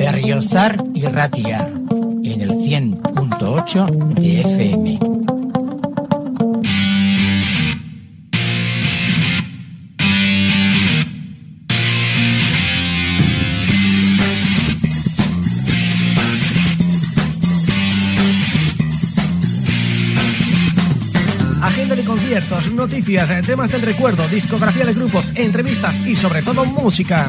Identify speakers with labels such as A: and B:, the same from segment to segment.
A: Berriozar y Ratia en el 100.8 de FM.
B: Agenda de conciertos, noticias, temas del recuerdo, discografía de grupos, entrevistas y sobre todo música.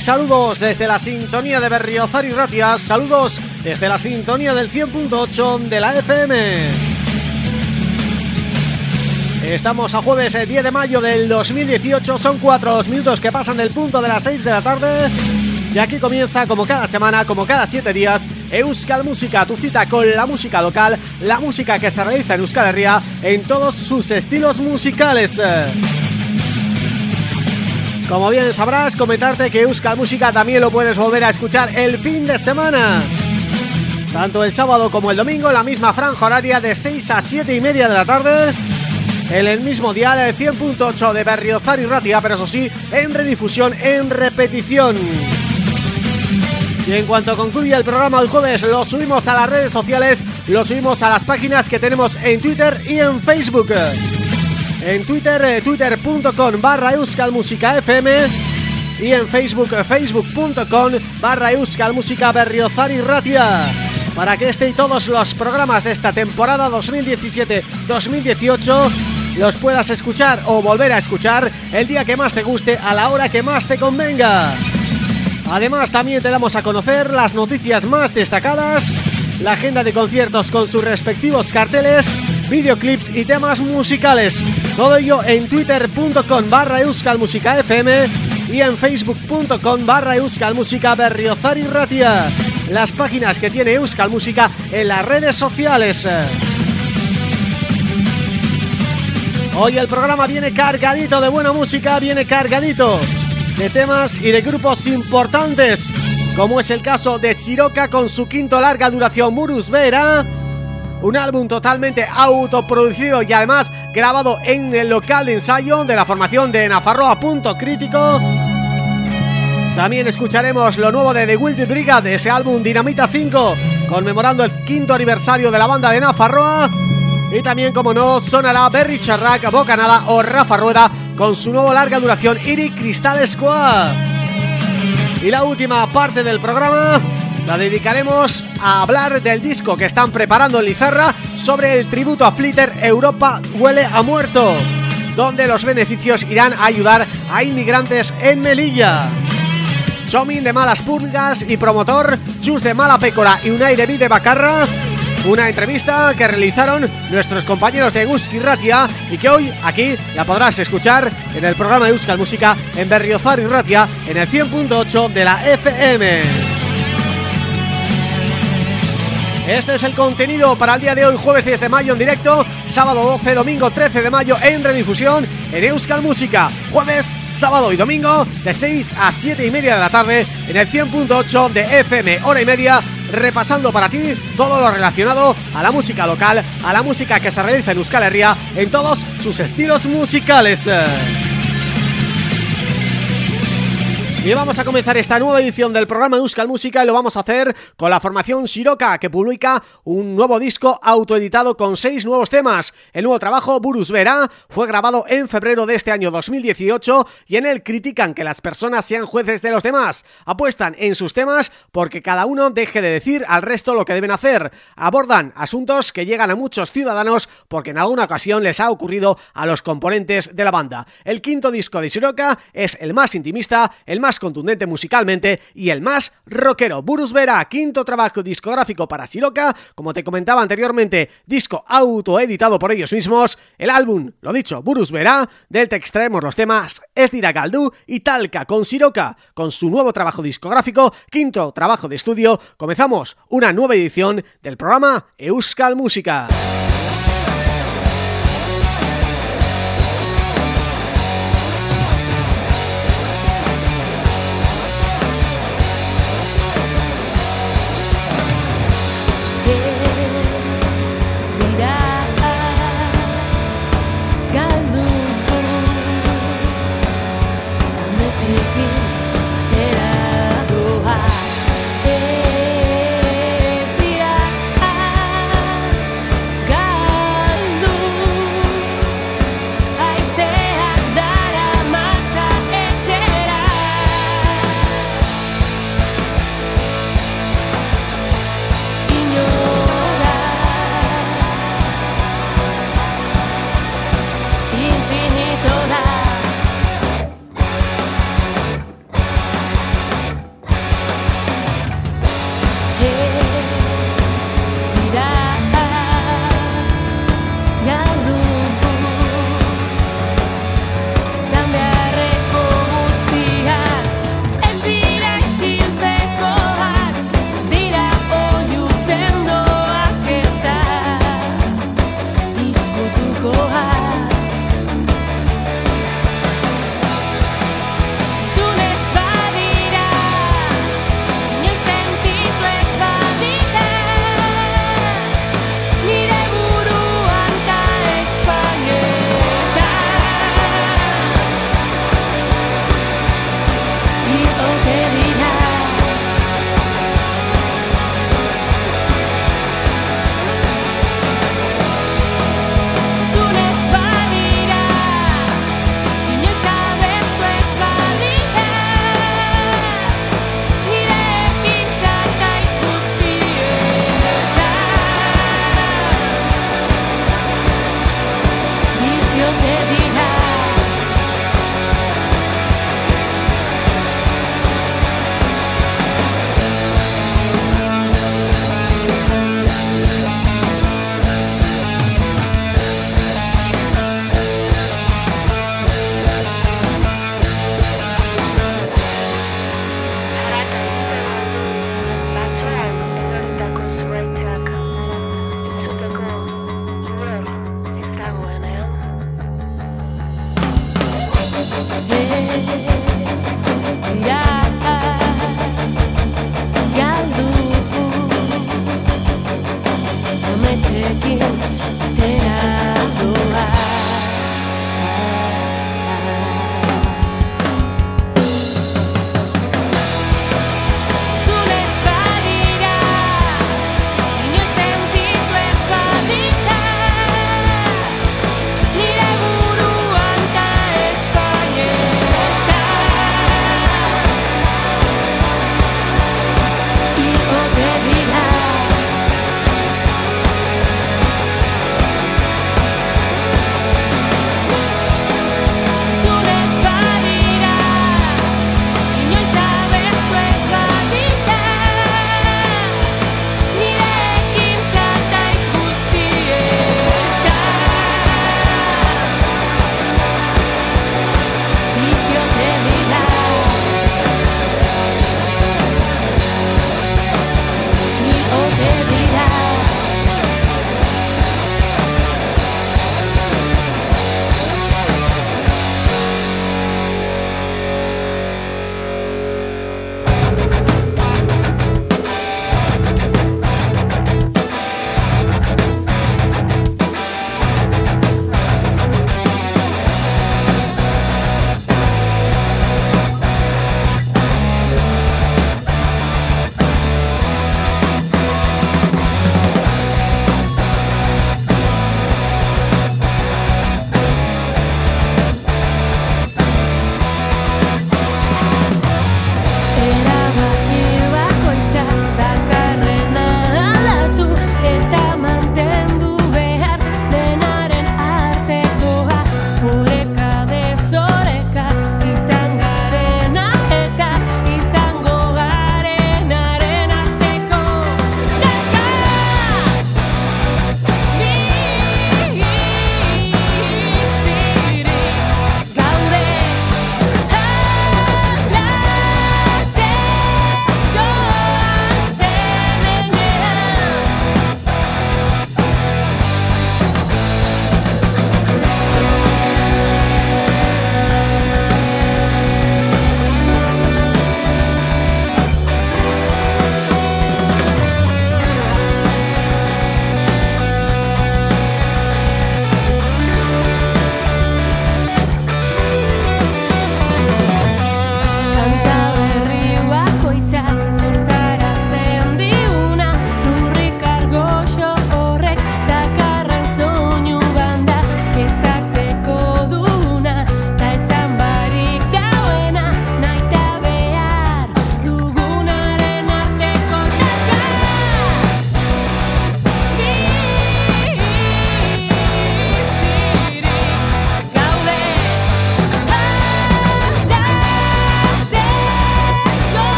C: Saludos desde la sintonía de Berriozar y saludos desde la sintonía del 100.8 de la FM. Estamos a jueves el 10 de mayo del 2018, son cuatro minutos que pasan del punto de las 6 de la tarde y aquí comienza como cada semana, como cada siete días, Euskal Música, tu cita con la música local, la música que se realiza en Euskal Herria en todos sus estilos musicales. Como bien sabrás, comentarte que Euskal Música también lo puedes volver a escuchar el fin de semana. Tanto el sábado como el domingo, la misma franja horaria de 6 a 7 y media de la tarde en el mismo día de 100.8 de Berriozar y Ratia, pero eso sí, en redifusión, en repetición. Y en cuanto concluya el programa el jueves, lo subimos a las redes sociales, lo subimos a las páginas que tenemos en Twitter y en Facebook. En Twitter, eh, twitter.com barra FM y en Facebook, facebook.com barra Música Berriozar Ratia para que este y todos los programas de esta temporada 2017-2018 los puedas escuchar o volver a escuchar el día que más te guste a la hora que más te convenga. Además también te damos a conocer las noticias más destacadas, la agenda de conciertos con sus respectivos carteles, videoclips y temas musicales. Todo ello en twitter.com barra FM y en facebook.com barra euskalmusica berriozar y ratia. Las páginas que tiene Euskal Música en las redes sociales. Hoy el programa viene cargadito de buena música, viene cargadito de temas y de grupos importantes, como es el caso de Siroca con su quinto larga duración Murus Vera, un álbum totalmente autoproducido y además grabado en el local de ensayo de la formación de Nafarroa Punto Crítico. También escucharemos lo nuevo de The Wild Brigade, ese álbum Dinamita 5, conmemorando el quinto aniversario de la banda de Nafarroa y también, como no, sonará Berry Charrac, Bocanada o Rafa Rueda con su nuevo larga duración Iri Crystal Squad. Y la última parte del programa la dedicaremos a hablar del disco que están preparando en Lizarra sobre el tributo a Flitter Europa huele a muerto, donde los beneficios irán a ayudar a inmigrantes en Melilla. Chomin de Malas Pulgas y promotor, Chus de Mala Pécora y Unai de Vide Bacarra una entrevista que realizaron nuestros compañeros de Euski Ratia y que hoy aquí la podrás escuchar en el programa de Euskal Música en Berriozar y Ratia en el 100.8 de la FM. Este es el contenido para el día de hoy, jueves 10 de mayo en directo, sábado 12, domingo 13 de mayo en redifusión en Euskal Música, jueves, sábado y domingo de 6 a 7 y media de la tarde en el 100.8 de FM, hora y media repasando para ti todo lo relacionado a la música local, a la música que se realiza en Euskal Herria en todos sus estilos musicales. Y vamos a comenzar esta nueva edición del programa Euskal Música y lo vamos a hacer con la formación Shiroka que publica un nuevo disco autoeditado con seis nuevos temas. El nuevo trabajo, Burus Vera, fue grabado en febrero de este año 2018 y en él critican que las personas sean jueces de los demás. Apuestan en sus temas porque cada uno deje de decir al resto lo que deben hacer. Abordan asuntos que llegan a muchos ciudadanos porque en alguna ocasión les ha ocurrido a los componentes de la banda. El quinto disco de Shiroka es el más intimista, el más contundente musicalmente y el más rockero. Burus Vera, quinto trabajo discográfico para Siroca, como te comentaba anteriormente, disco autoeditado por ellos mismos, el álbum, lo dicho, Burus Vera, del te extraemos los temas Esdira Galdú y Talca con Siroca, con su nuevo trabajo discográfico, quinto trabajo de estudio, comenzamos una nueva edición del programa Euskal Música.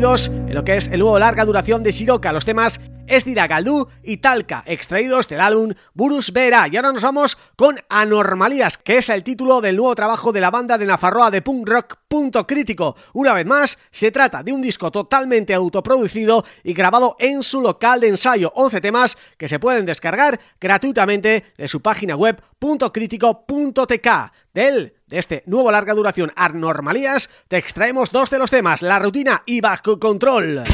D: En lo que es el nuevo larga duración de Siroca, los temas Esdira Galdú y Talca, extraídos del álbum Burus Vera. Y ahora nos vamos con Anormalías, que es el título del nuevo trabajo de la banda de Nafarroa de punk rock Punto Crítico. Una vez más, se trata de un disco totalmente autoproducido y grabado en su local de ensayo. 11 temas que se pueden descargar gratuitamente de su página web puntocrítico.tk. Del de este nuevo larga duración Anormalías te extraemos dos de los temas, La Rutina y Bajo Control.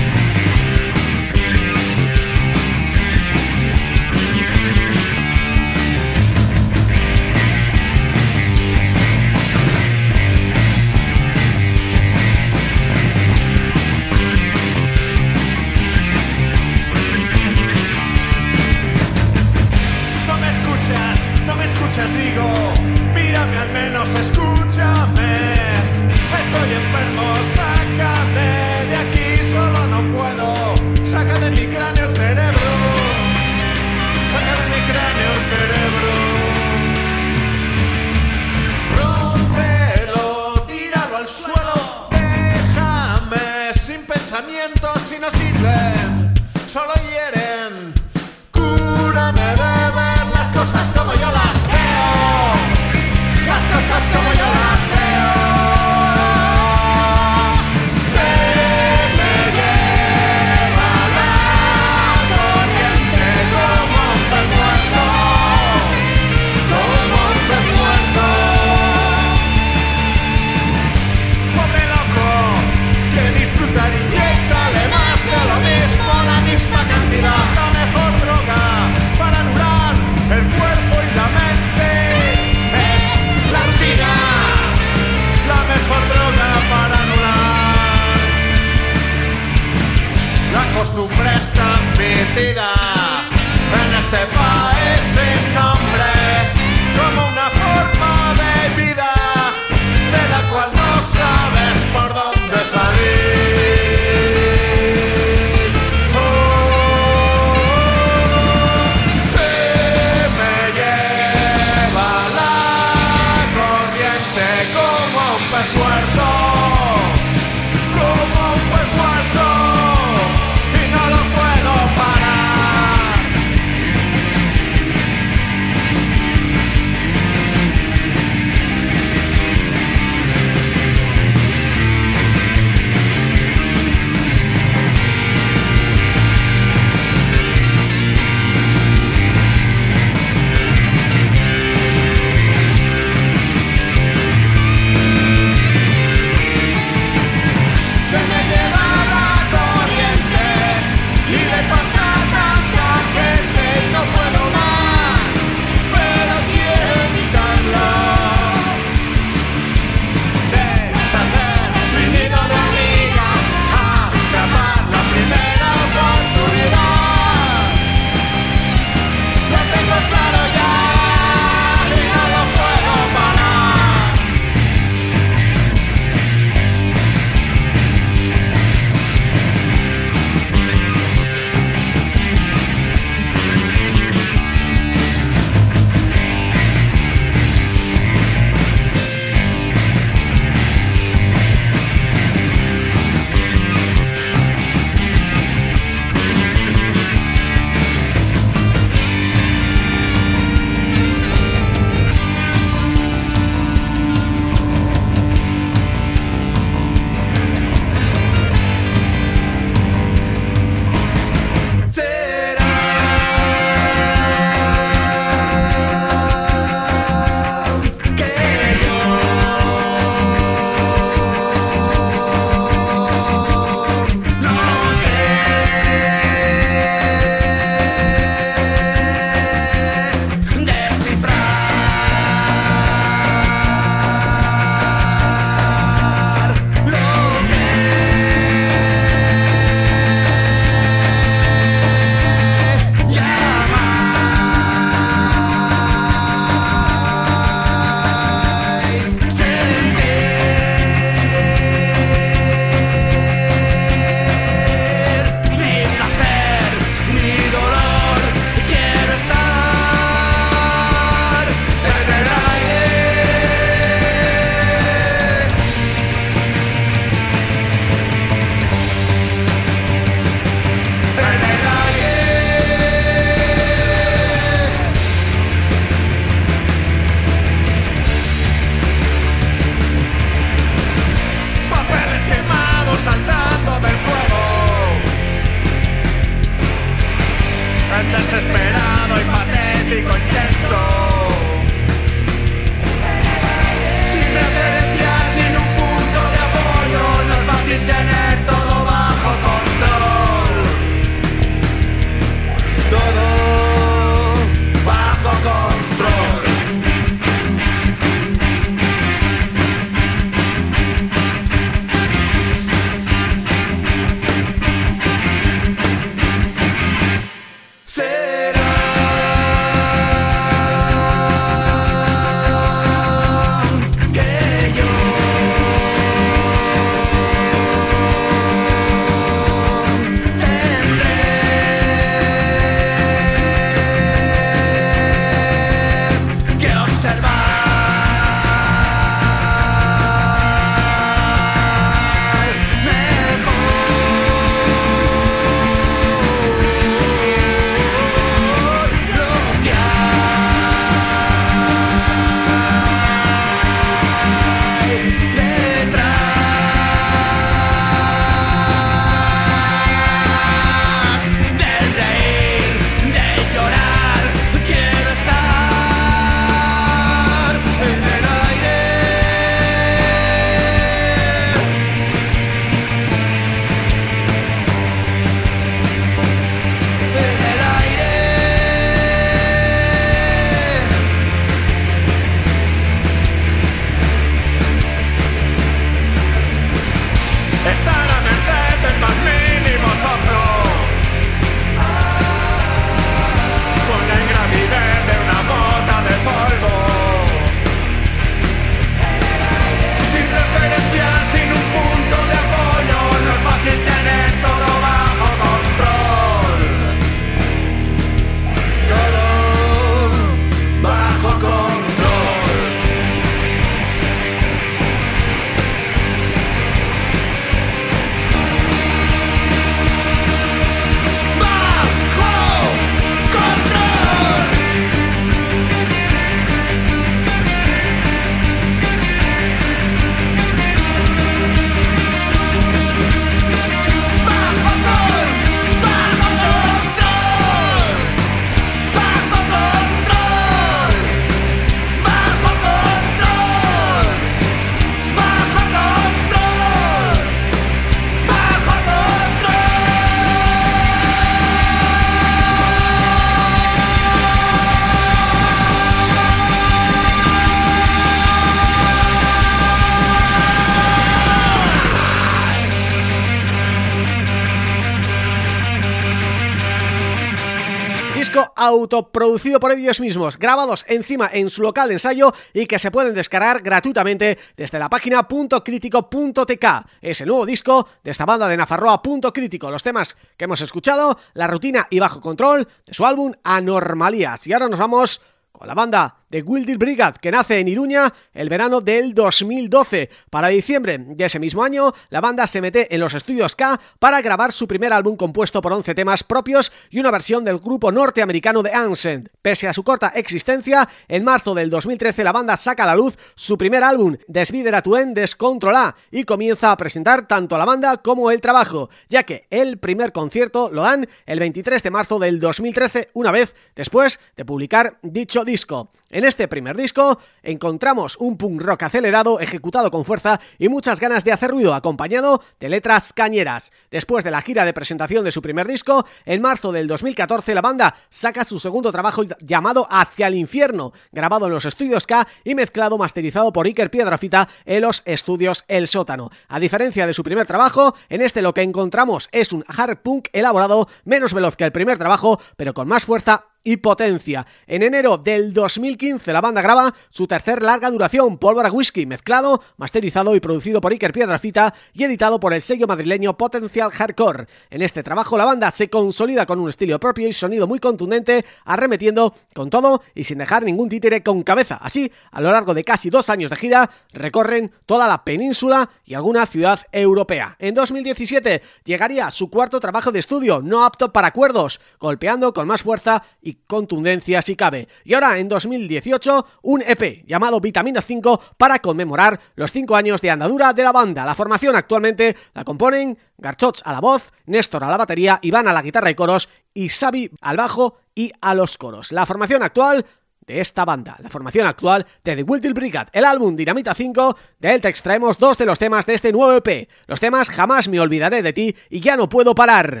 C: Autoproducido por ellos mismos, grabados encima en su local de ensayo y que se pueden descargar gratuitamente desde la página .crítico.tk. Es nuevo disco de esta banda de Nafarroa Punto Crítico. Los temas que hemos escuchado, La Rutina y Bajo Control, de su álbum Anormalías. Y ahora nos vamos la banda de Wilder Brigade, que nace en Iruña el verano del 2012. Para diciembre de ese mismo año, la banda se mete en los estudios K para grabar su primer álbum compuesto por 11 temas propios y una versión del grupo norteamericano de Ancient. Pese a su corta existencia, en marzo del 2013 la banda saca a la luz su primer álbum, Desvidera Tuen Descontrola, y comienza a presentar tanto la banda como el trabajo, ya que el primer concierto lo dan el 23 de marzo del 2013, una vez después de publicar dicho disco. En este primer disco encontramos un punk rock acelerado, ejecutado con fuerza y muchas ganas de hacer ruido, acompañado de letras cañeras. Después de la gira de presentación de su primer disco, en marzo del 2014 la banda saca su segundo trabajo llamado Hacia el Infierno, grabado en los estudios K y mezclado masterizado por Iker Piedrafita en los estudios El Sótano. A diferencia de su primer trabajo, en este lo que encontramos es un hard punk elaborado, menos veloz que el primer trabajo, pero con más fuerza y potencia. En enero del 2015 la banda graba su tercer larga duración, Pólvora Whisky, mezclado, masterizado y producido por Iker Piedrafita y editado por el sello madrileño Potencial Hardcore. En este trabajo la banda se consolida con un estilo propio y sonido muy contundente, arremetiendo con todo y sin dejar ningún títere con cabeza. Así, a lo largo de casi dos años de gira, recorren toda la península y alguna ciudad europea. En 2017 llegaría su cuarto trabajo de estudio, no apto para acuerdos, golpeando con más fuerza y contundencia si cabe. Y ahora en 2018 un EP llamado Vitamina 5 para conmemorar los 5 años de andadura de la banda. La formación actualmente la componen Garchots a la voz, Néstor a la batería, Iván a la guitarra y coros y Xavi al bajo y a los coros. La formación actual de esta banda, la formación actual de The Wiltil Brigade, el álbum Dinamita 5, de él te extraemos dos de los temas de este nuevo EP, los temas Jamás me olvidaré de ti y Ya no puedo parar.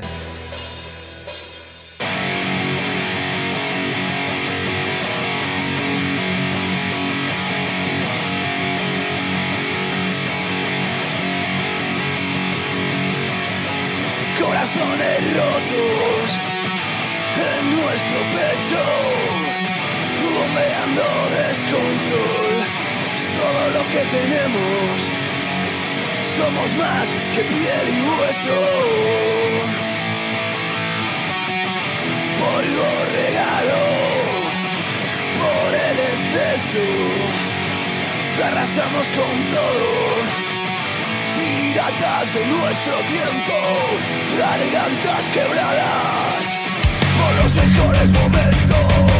E: En nuestro pecho, bombeando descontrol. Es todo lo que tenemos. Somos más que piel y hueso. Polvo regalo por el exceso. Arrasamos con todo piratas de nuestro tiempo, gargantas quebradas por los mejores momentos.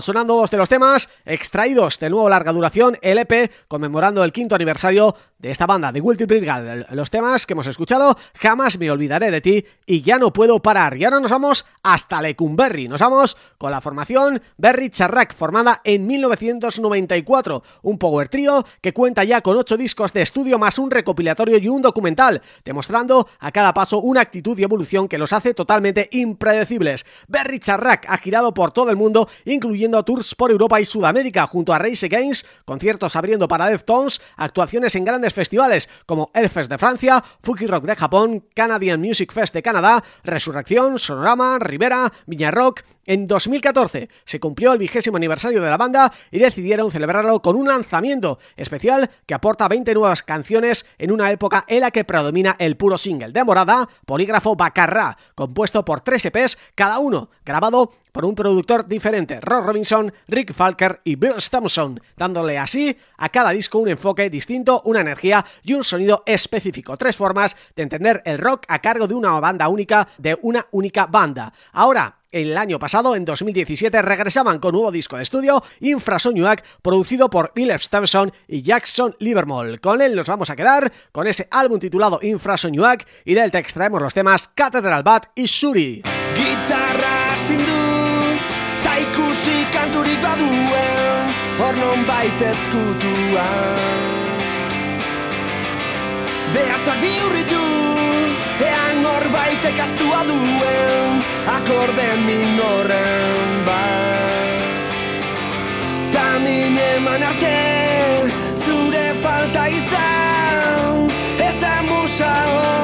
C: Sonando dos de los temas extraídos del nuevo larga duración, LP, conmemorando el quinto aniversario de esta banda, de Guilty Pleasure. Los temas que hemos escuchado, Jamás me olvidaré de ti y Ya no puedo parar. Y ahora nos vamos hasta Lecumberri. Nos vamos con la formación Berry Charrac, formada en 1994. Un power trio que cuenta ya con ocho discos de estudio más un recopilatorio y un documental, demostrando a cada paso una actitud y evolución que los hace totalmente impredecibles. Berry Charrac ha girado por todo el mundo, incluyendo tours por Europa y Sudamérica, junto a Race Against, conciertos abriendo para Deftones, actuaciones en grandes festivales como Elfest de Francia, Fuki Rock de Japón, Canadian Music Fest de Canadá, Resurrección, Sonorama, Rivera, Viña Rock... En 2014 se cumplió el vigésimo aniversario de la banda y decidieron celebrarlo con un lanzamiento especial que aporta 20 nuevas canciones en una época en la que predomina el puro single de Morada, Polígrafo Bacarra, compuesto por tres EPs, cada uno grabado por un productor diferente, Rob Robinson, Rick Falker y Bill Stamson, dándole así a cada disco un enfoque distinto, una energía y un sonido específico. Tres formas de entender el rock a cargo de una banda única, de una única banda. Ahora, el año pasado, en 2017, regresaban con nuevo disco de estudio, Infrasonuac, producido por Bill Stevenson y Jackson Livermore. Con él nos vamos a quedar con ese álbum titulado Infrasonuac y del te extraemos los temas Cathedral Bat y
F: kanturik baduen, hor non Akorde minoren bat. Ta eman arte Zure falta izan. Ez da musa oberik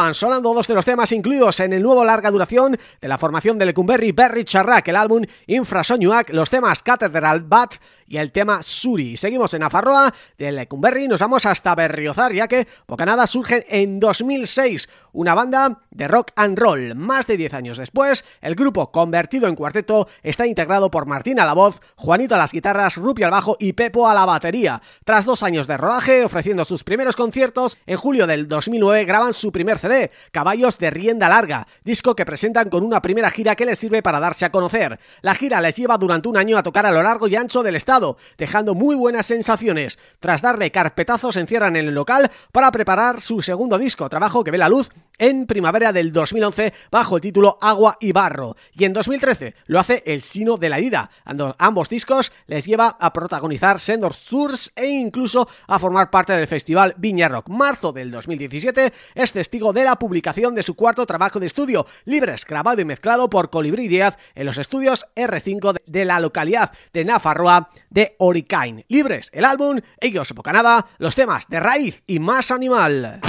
C: estaban sonando dos de los temas incluidos en el nuevo larga duración de la formación de Lecumberri Berry Charrac, el álbum Infrasoñuac, los temas Cathedral Bat y el tema Suri. Seguimos en Afarroa, de Lecumberri nos vamos hasta Berriozar, ya que Bocanada surge en 2006, una banda de rock and roll. Más de 10 años después, el grupo, convertido en cuarteto, está integrado por Martín a la voz, Juanito a las guitarras, Rupi al bajo y Pepo a la batería. Tras dos años de rodaje, ofreciendo sus primeros conciertos, en julio del 2009 graban su primer CD, Caballos de Rienda Larga, disco que presentan con una primera gira que les sirve para darse a conocer. La gira les lleva durante un año a tocar a lo largo y ancho del estado dejando muy buenas sensaciones. Tras darle carpetazos encierran en el local para preparar su segundo disco, trabajo que ve la luz en primavera del 2011 bajo el título Agua y Barro y en 2013 lo hace El Sino de la Herida. Ambos discos les lleva a protagonizar Sendor Tours e incluso a formar parte del festival Viña Rock. Marzo del 2017 es testigo de la publicación de su cuarto trabajo de estudio, Libres, grabado y mezclado por Colibrí Díaz en los estudios R5 de la localidad de Nafarroa de Oricain. Libres, el álbum, ellos nada los temas de raíz y más animal.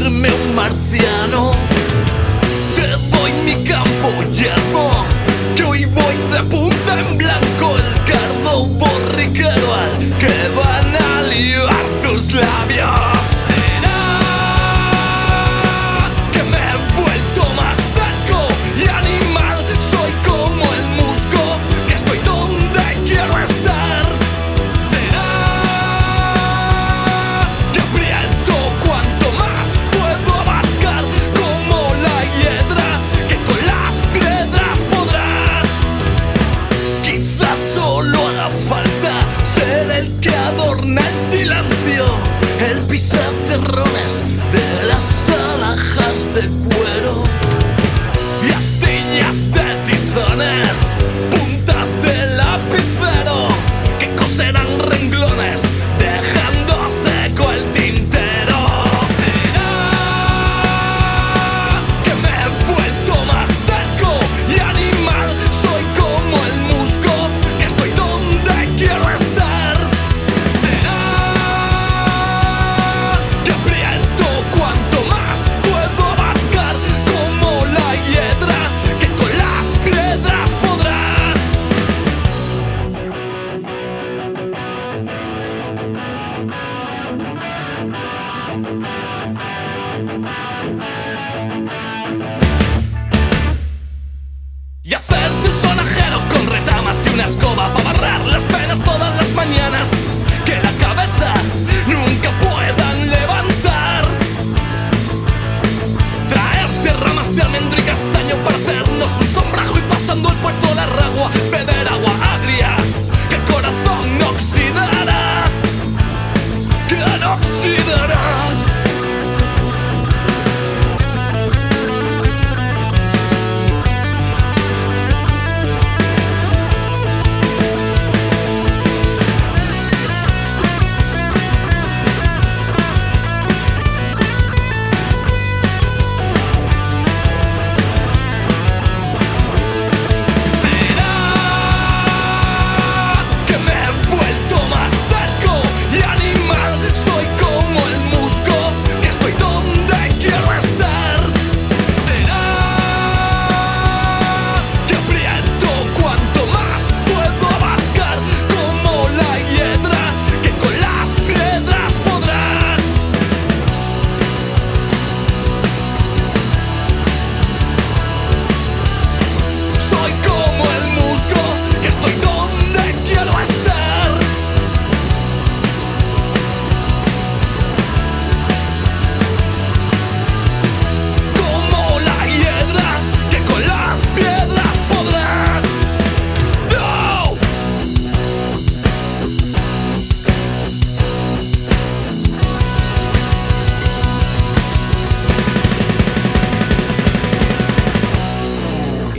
G: hacerme un marciano.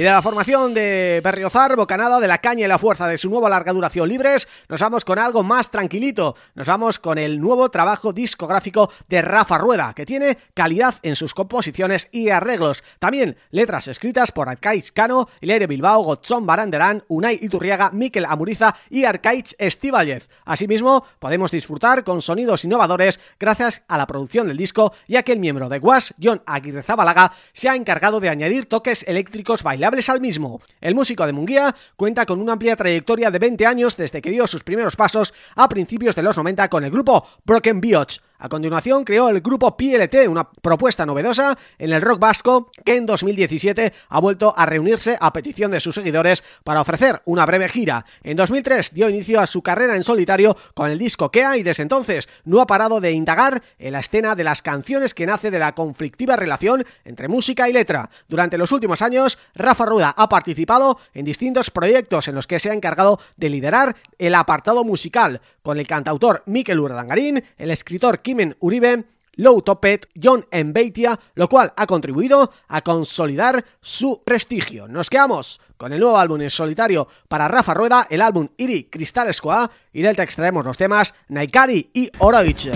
G: Y de la
C: formación de Berriozar, Bocanada, de la caña y la fuerza de su nueva larga duración libres, nos vamos con algo más tranquilito. Nos vamos con el nuevo trabajo discográfico de Rafa Rueda, que tiene calidad en sus composiciones y arreglos. También letras escritas por Arcaiz Cano, Hilaire Bilbao, Gotzón Baranderán, Unai Iturriaga, Miquel Amuriza y Arcaiz Estíbaliez. Asimismo, podemos disfrutar con sonidos innovadores gracias a la producción del disco, ya que el miembro de Guas, John Aguirre Zabalaga, se ha encargado de añadir toques eléctricos bailables al mismo. El músico de Munguía cuenta con una amplia trayectoria de 20 años desde que dio sus primeros pasos a principios de los 90 con el grupo Broken Bioch, a continuación creó el grupo PLT, una propuesta novedosa en el rock vasco que en 2017 ha vuelto a reunirse a petición de sus seguidores para ofrecer una breve gira. En 2003 dio inicio a su carrera en solitario con el disco Kea y desde entonces no ha parado de indagar en la escena de las canciones que nace de la conflictiva relación entre música y letra. Durante los últimos años, Rafa Ruda ha participado en distintos proyectos en los que se ha encargado de liderar el apartado musical, con el cantautor Mikel Urdangarín, el escritor Kimen Uribe, Low Topet, John Embeitia, lo cual ha contribuido a consolidar su prestigio. Nos quedamos con el nuevo álbum en solitario para Rafa Rueda, el álbum Iri Cristal Squad, y del te extraemos los temas Naikari y Oroich.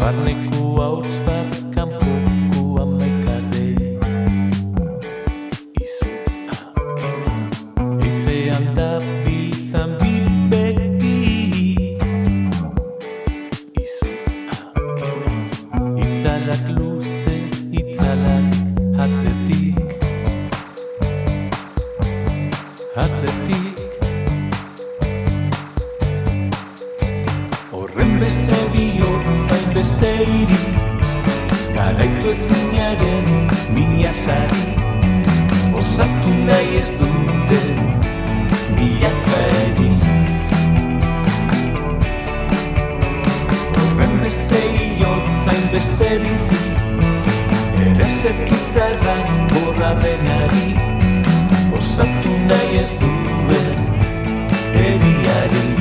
H: Barneko hauts ezinaren mina sari. Osatu nahi ez dute milaka eri Horren beste iot zain beste bizi. Ere zerkitzarrak borra denari. Osatu nahi ez duen eriari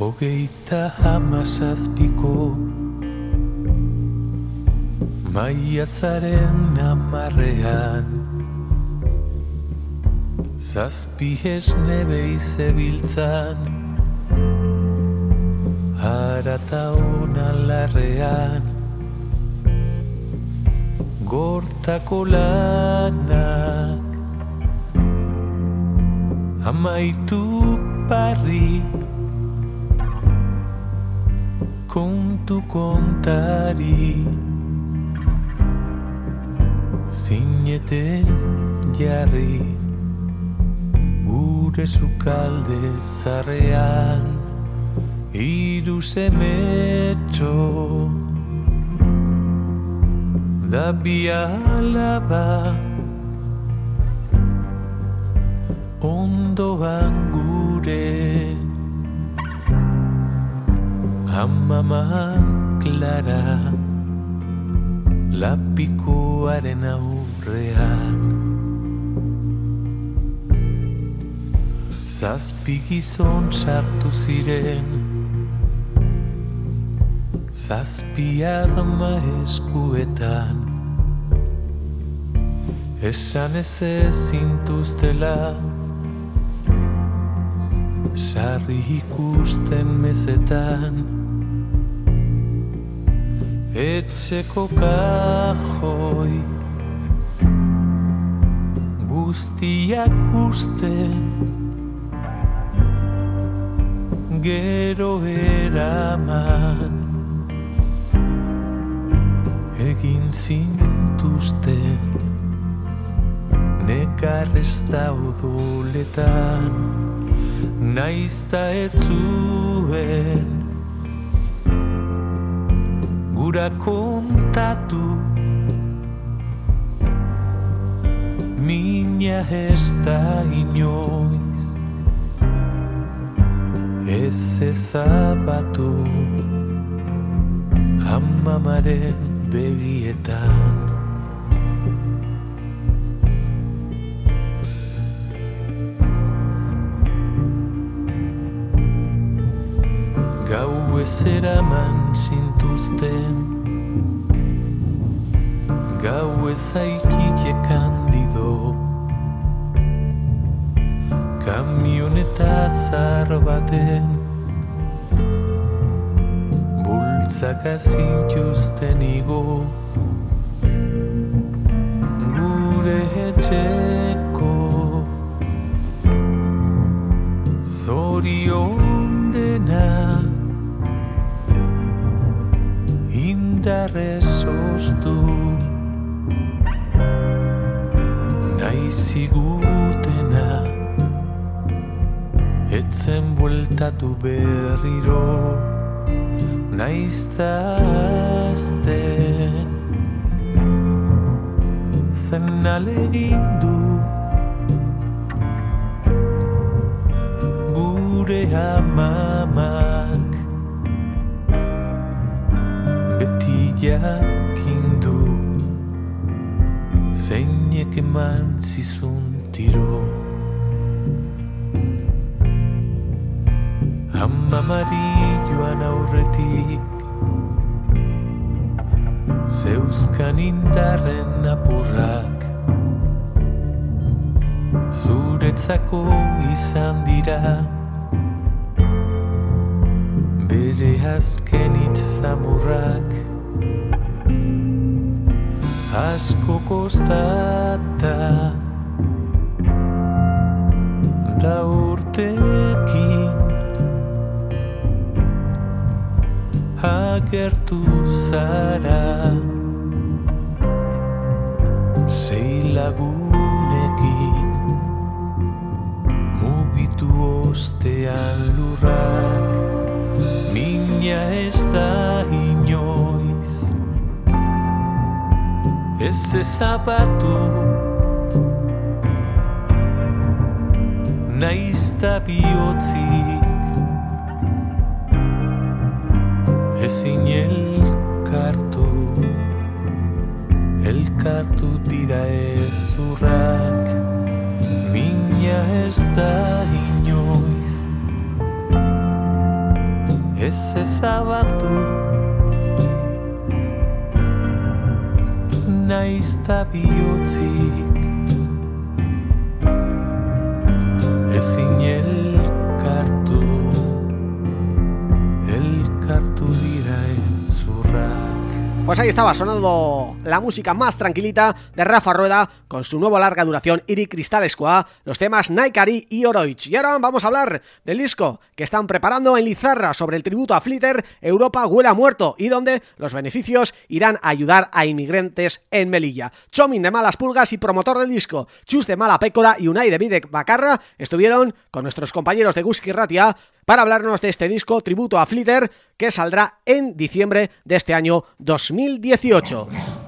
H: Hogeita hamazazpiko Maiatzaren amarrean Zazpi esne beizebiltzan Harata hona larrean. Gortako lanak Amaitu parri Kontu kontari Zineten jarri Gure sukalde zarrean Iru semetxo Da bialaba Ondoan gure Amama Clara Lapikoaren aurrean. Zazpi gizon sartu ziren Zazpi arma eskuetan. Esan ez ezintuztela Sarri ikusten mezetan Etxeko kajoi Guztiak usten Gero eraman Egin zintuzten Nekarrezta odoletan Naizta ez zuen gura kontatu. Mina ez da inoiz. Ez ezabatu. Hamamaren begietan eraman zintuzten. Gau ez aikike kandido Kamioneta zar baten. Bultzaka zintuzten igo. Gure etxeko indarrez ostu. Nahi zigutena etzen bueltatu berriro. Naiztazten zen alegin du. Gure amaman jakindu. Zeinek eman zizun tiro. Amamari joan aurretik. Zeuzkan indarren apurrak. Zuretzako izan dira. Bere azken hitz zamurrak Asko kostata. Da urtekin Agertu zara. Sei lagunekin Mugitu ostean lurrak Mina ez da Ez ezabatu Naizta bihotzik. Ezin elkartu Elkartu dira ezurrak Mina ez da inoiz. Ez ezabatu naizta bihotzik. Ezin
C: Pues ahí estaba sonando la música más tranquilita de Rafa Rueda con su nuevo larga duración Iri Cristal Squad, los temas Naikari y Oroich. Y ahora vamos a hablar del disco que están preparando en Lizarra sobre el tributo a Flitter Europa huele a muerto y donde los beneficios irán a ayudar a inmigrantes en Melilla. Chomin de Malas Pulgas y promotor del disco, Chus de Mala Pécora y Unai de Videk Bacarra estuvieron con nuestros compañeros de Guski Ratia para hablarnos de este disco tributo a Flitter que saldrá en diciembre de este año 2018.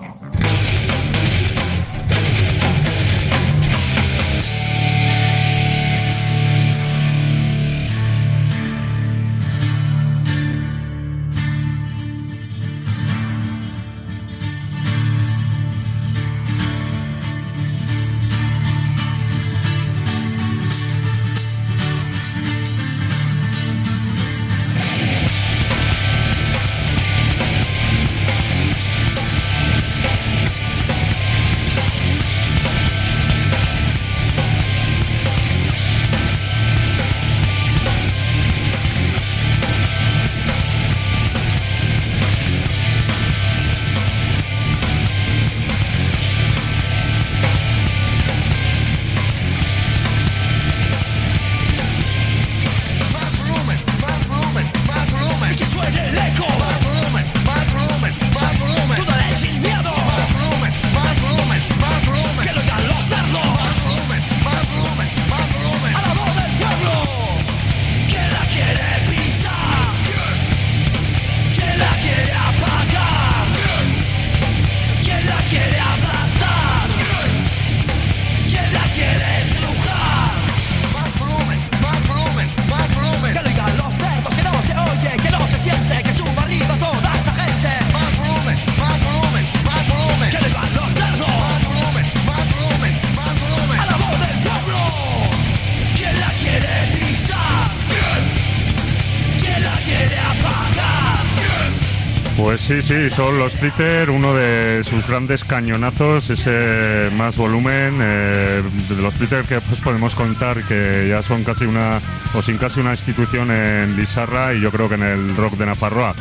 I: Sí, sí, son los Flitter, uno de sus grandes cañonazos, ese más volumen, eh, de los Flitter que pues podemos contar que ya son casi una, o sin casi una institución en Lizarra y yo creo que en el rock de Nafarroa.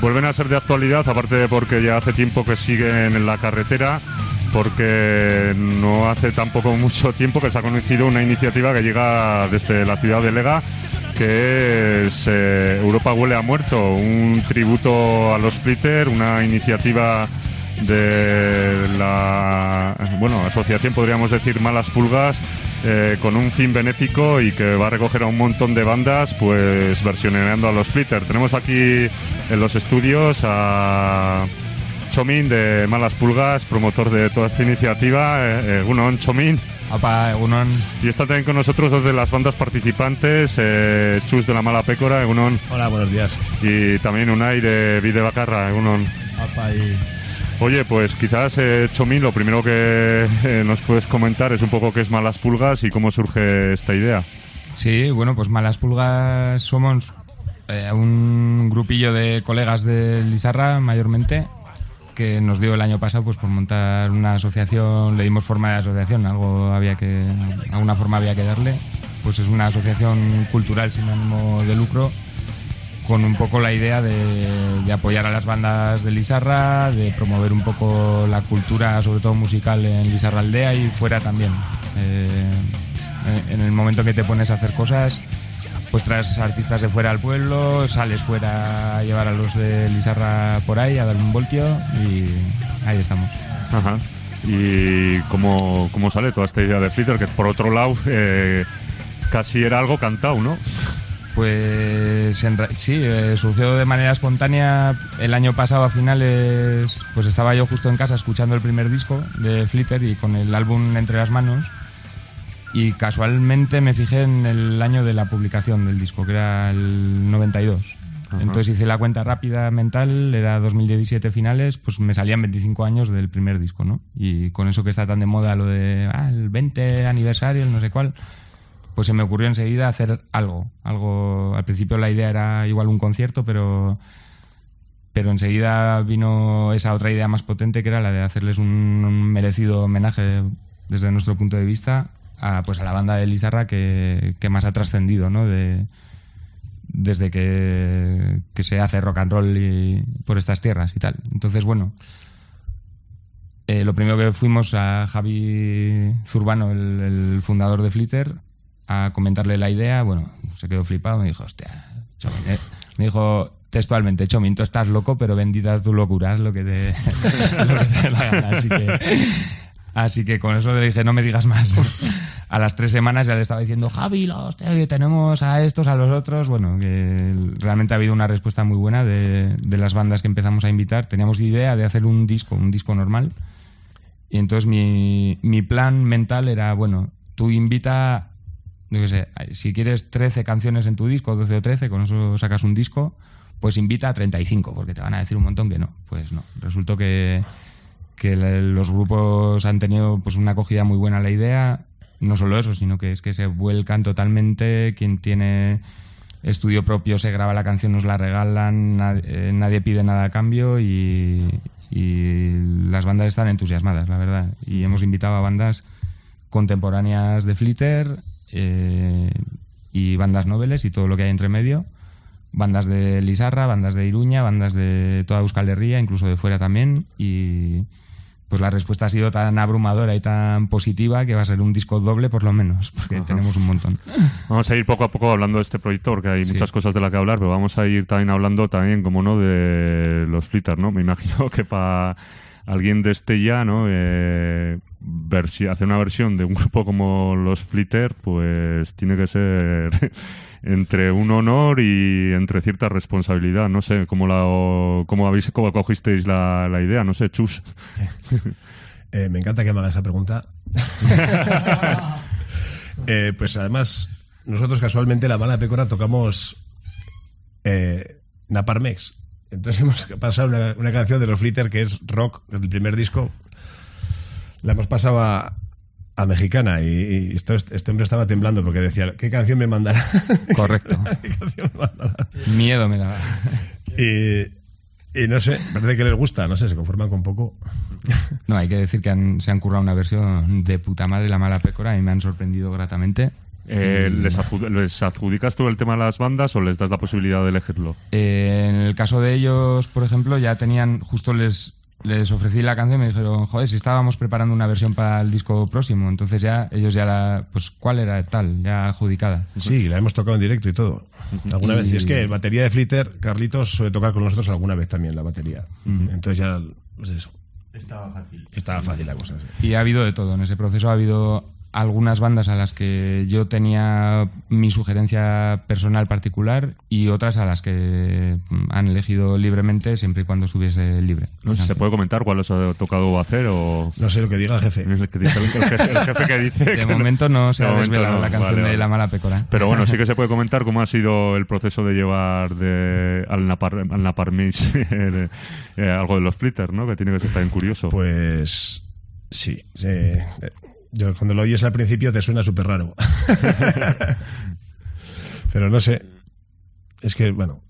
I: Vuelven a ser de actualidad, aparte de porque ya hace tiempo que siguen en la carretera, porque no hace tampoco mucho tiempo que se ha conocido una iniciativa que llega desde la ciudad de Lega que es eh, Europa huele a muerto, un tributo a los Flitter, una iniciativa de la bueno asociación podríamos decir Malas Pulgas eh, con un fin benéfico y que va a recoger a un montón de bandas pues versioneando a los Flitter. Tenemos aquí en los estudios a Chomin de Malas Pulgas, promotor de toda esta iniciativa. Eh, eh, Gunon, Chomin.
J: Apa.
I: Y está también con nosotros dos de las bandas participantes, eh, Chus de la Mala Pécora, Egunon.
J: Hola, buenos días.
I: Y también Unai de Vide Bacarra, Egunon.
J: Apa y...
I: Oye, pues quizás, eh, Chomin, lo primero que eh, nos puedes comentar es un poco qué es Malas Pulgas y cómo surge esta idea.
J: Sí, bueno, pues Malas Pulgas somos eh, un grupillo de colegas de Lizarra, mayormente, que nos dio el año pasado pues por montar una asociación, le dimos forma de asociación, algo había que, alguna forma había que darle. Pues es una asociación cultural sin ánimo de lucro, con un poco la idea de, de apoyar a las bandas de Lizarra, de promover un poco la cultura, sobre todo musical, en Lizarra Aldea y fuera también. Eh, en el momento que te pones a hacer cosas, pues traes artistas de fuera al pueblo, sales fuera a llevar a los de Lizarra por ahí a dar un voltio y ahí estamos.
I: Ajá. ¿Y cómo, cómo sale toda esta idea de Flitter? Que por otro lado, eh, casi era algo cantado, ¿no?
J: Pues en sí, eh, surgió de manera espontánea. El año pasado a finales, pues estaba yo justo en casa escuchando el primer disco de Flitter y con el álbum entre las manos. Y casualmente me fijé en el año de la publicación del disco, que era el 92.
I: Ajá.
J: Entonces hice la cuenta rápida mental, era 2017 finales, pues me salían 25 años del primer disco, ¿no? Y con eso que está tan de moda lo de ah, el 20 aniversario, el no sé cuál, pues se me ocurrió enseguida hacer algo. Algo, al principio la idea era igual un concierto, pero pero enseguida vino esa otra idea más potente que era la de hacerles un, un merecido homenaje desde nuestro punto de vista a, pues a la banda de Lizarra que, más ha trascendido ¿no? de, desde que, se hace rock and roll y, por estas tierras y tal. Entonces, bueno, eh, lo primero que fuimos a Javi Zurbano, el, fundador de Flitter, a comentarle la idea. Bueno, se quedó flipado. Me dijo, hostia, Chomin", eh, me dijo textualmente, Chomin, tú estás loco, pero bendita tu locura, haz lo que te, lo la gana. Así que, así que con eso le dije, no me digas más. A las tres semanas ya le estaba diciendo, Javi, que tenemos a estos, a los otros. Bueno, que realmente ha habido una respuesta muy buena de, de las bandas que empezamos a invitar. Teníamos idea de hacer un disco, un disco normal. Y entonces mi, mi plan mental era, bueno, tú invita, yo qué sé, si quieres 13 canciones en tu disco, 12 o 13, con eso sacas un disco, pues invita a 35, porque te van a decir un montón que no. Pues no, resultó que, que los grupos han tenido pues una acogida muy buena a la idea. No solo eso, sino que es que se vuelcan totalmente. Quien tiene estudio propio se graba la canción, nos la regalan, eh, nadie pide nada a cambio y, y las bandas están entusiasmadas, la verdad. Y hemos invitado a bandas contemporáneas de Flitter eh, y bandas noveles y todo lo que hay entre medio. Bandas de Lizarra, bandas de Iruña, bandas de toda Euskal Herria, incluso de fuera también. Y pues la respuesta ha sido tan abrumadora y tan positiva que va a ser un disco doble por lo menos, porque
I: Ajá.
J: tenemos un montón.
I: Vamos a ir poco a poco hablando de este proyecto porque hay muchas cosas de las que hablar, pero vamos a ir también hablando también, como no, de los flitters, ¿no? Me imagino que para alguien de Estella, ¿no? Eh, hacer una versión de un grupo como los Flitter, pues tiene que ser entre un honor y entre cierta responsabilidad. No sé cómo la cómo habéis cómo cogisteis la, la idea, no sé, chus.
K: Eh, me encanta que me haga esa pregunta. Eh, pues además, nosotros casualmente la mala pécora tocamos eh, Naparmex. Entonces hemos pasado una, una canción de los Flitter que es rock, el primer disco. La hemos pasado a, a mexicana y, y esto- este hombre estaba temblando porque decía, ¿qué canción me mandará?
J: Correcto.
K: ¿Qué canción me mandará?
J: Miedo me daba.
K: Y, y no sé, parece que les gusta, no sé, se conforman con poco.
J: No, hay que decir que han- se han currado una versión de puta madre, La Mala Pécora, y me han sorprendido gratamente.
I: Eh,
J: Y-
I: ¿les, adju- ¿Les adjudicas tú el tema de las bandas o les das la posibilidad de elegirlo?
J: Eh, en el caso de ellos, por ejemplo, ya tenían, justo les, les ofrecí la canción y me dijeron, joder, si estábamos preparando una versión para el disco próximo, entonces ya ellos ya la, pues, ¿cuál era tal? Ya adjudicada.
K: Sí, la hemos tocado en directo y todo. Alguna
J: Y-
K: vez. Y es que batería de Flitter, Carlitos suele tocar con nosotros alguna vez también la batería. Entonces ya, pues eso.
L: Estaba fácil.
K: Estaba fácil la cosa. sí.
J: Y ha habido de todo. En ese proceso ha habido algunas bandas a las que yo tenía mi sugerencia personal particular y otras a las que mm, han elegido libremente siempre y cuando estuviese libre.
I: No sé si se puede comentar cuál os ha tocado hacer o...
K: No sé lo que diga el jefe.
I: El, que dice- el jefe, el jefe que dice...
J: De
I: que
J: momento no se ha desvelado
I: no.
J: la canción
I: Vale,
J: de. La Mala Pécora.
I: Pero bueno, sí que se puede comentar cómo ha sido el proceso de llevar de, al Napar, al Naparmix eh, eh, algo de los flitters, ¿no? Que tiene que ser también curioso.
K: Pues sí. sí. Yo cuando lo oyes al principio te suena súper raro. Pero no sé. Es que, bueno.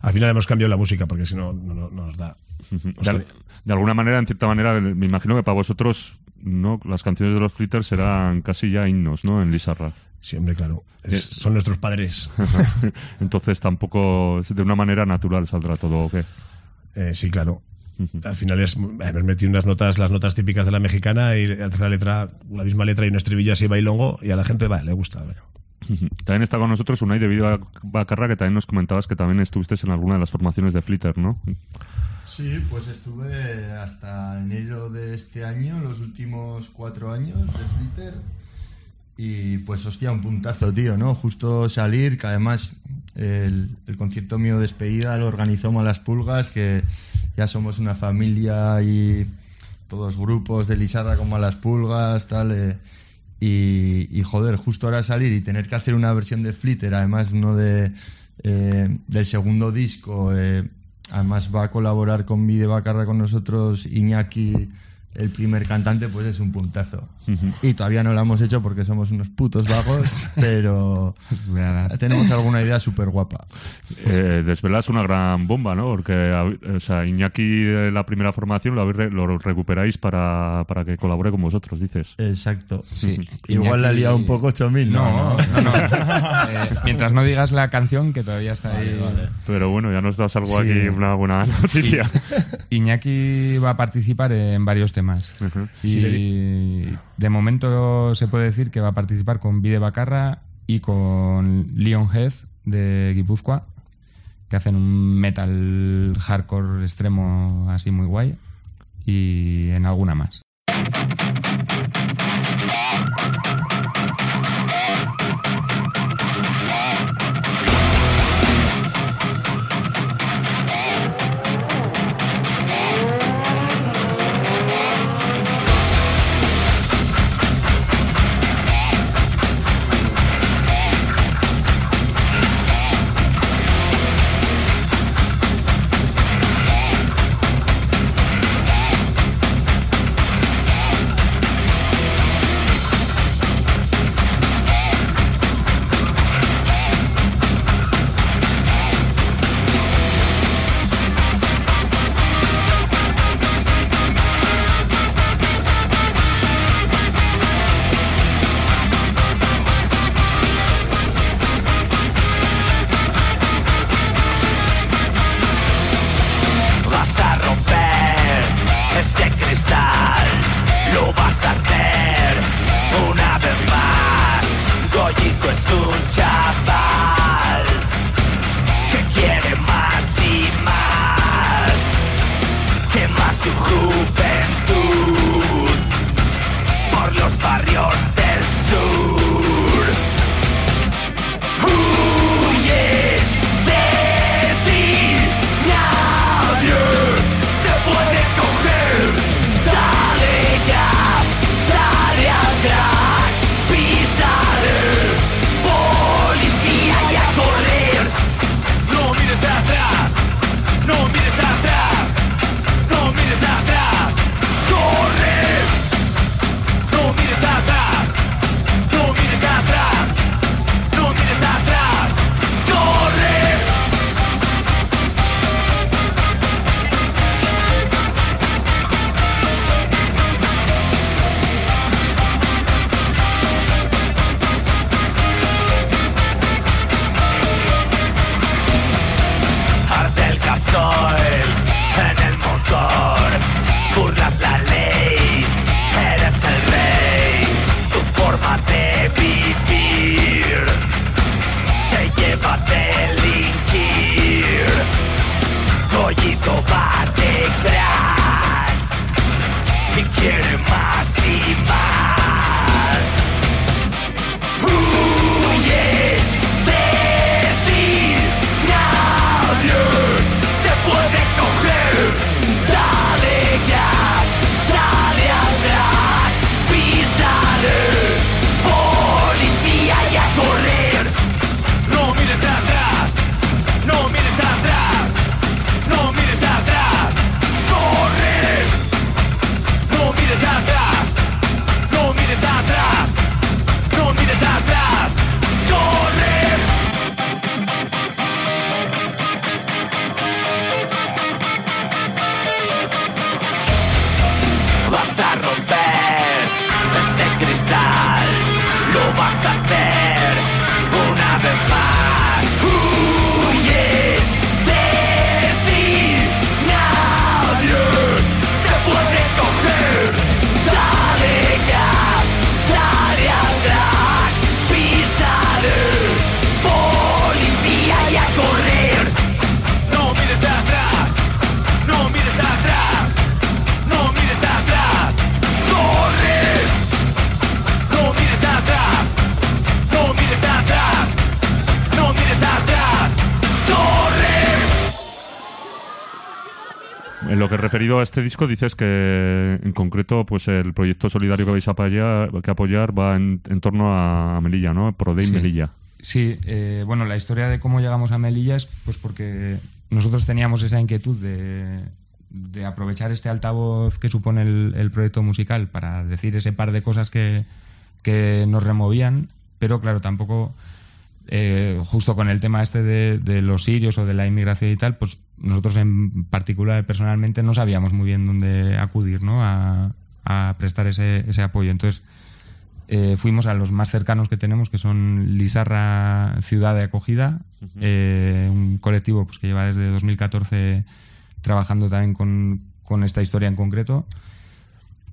K: Al final hemos cambiado la música porque si no, no, no nos da.
I: de, al- de alguna manera, en cierta manera, me imagino que para vosotros no las canciones de los flitters serán casi ya himnos, ¿no? En Lizarra.
K: Siempre, claro. Es-
I: Eh,
K: son nuestros padres.
I: Entonces tampoco, de una manera natural saldrá todo, ¿o qué?
K: Eh, sí, claro. Al final es haber metido unas notas, las notas típicas de la mexicana y hacer la letra, la misma letra y un estribillo así bailongo y a la gente va, le gusta. vaya.
I: También está con nosotros Unai de Vida Bacarra, que también nos comentabas que también estuviste en alguna de las formaciones de Flitter, ¿no?
L: Sí, pues estuve hasta enero de este año, los últimos cuatro años de Twitter. Y pues hostia, un puntazo, tío, ¿no? Justo salir, que además el, concierto mío de despedida lo organizó Malas Pulgas, que ya somos una familia y todos grupos de Lisarra con Malas Pulgas, tal. eh, y, y, joder, justo ahora salir y tener que hacer una versión de Flitter, además uno de, eh, del segundo disco, eh, además va a colaborar con Vide Bacarra con nosotros Iñaki el primer cantante pues es un puntazo.
I: Ujú.
L: Y todavía no lo hemos hecho porque somos unos putos vagos, pero tenemos alguna idea súper guapa.
I: Eh, Desvela es una gran bomba, ¿no? Porque o sea, Iñaki de la primera formación lo, habéis re- lo recuperáis para, para que colabore con vosotros, dices.
L: Exacto.
E: Sí.
L: Igual la ha
E: Iñaki-
L: liado un poco 8000, ¿no?
E: No, no, no. Eh, mientras no digas la canción, que todavía está ahí.
I: Pero bueno, ya nos das algo
L: Sí.
I: aquí, una buena noticia.
E: Iñaki va a participar en varios temas.
I: Ujú.
E: Y de momento se puede decir que va a participar con Vide Bacarra y con Leon Heath de Guipúzcoa, que hacen un metal hardcore extremo así muy guay. Y en alguna más.
I: Referido a este disco dices que en concreto pues el proyecto solidario que vais a apoyar, que apoyar va en, en torno a Melilla, ¿no? Prodei
E: Sí.
I: Melilla.
E: Sí, eh, bueno, la historia de cómo llegamos a Melilla es pues porque nosotros teníamos esa inquietud de,
J: de aprovechar este altavoz que supone el, el proyecto musical para decir ese par de cosas que, que nos removían, pero claro, tampoco eh, justo con el tema este de, de, los sirios o de la inmigración y tal, pues nosotros en particular personalmente no sabíamos muy bien dónde acudir, ¿no? A, a prestar ese, ese, apoyo. Entonces eh, fuimos a los más cercanos que tenemos, que son Lizarra Ciudad de Acogida, uh -huh. eh, un colectivo pues, que lleva desde 2014 trabajando también con, con esta historia en concreto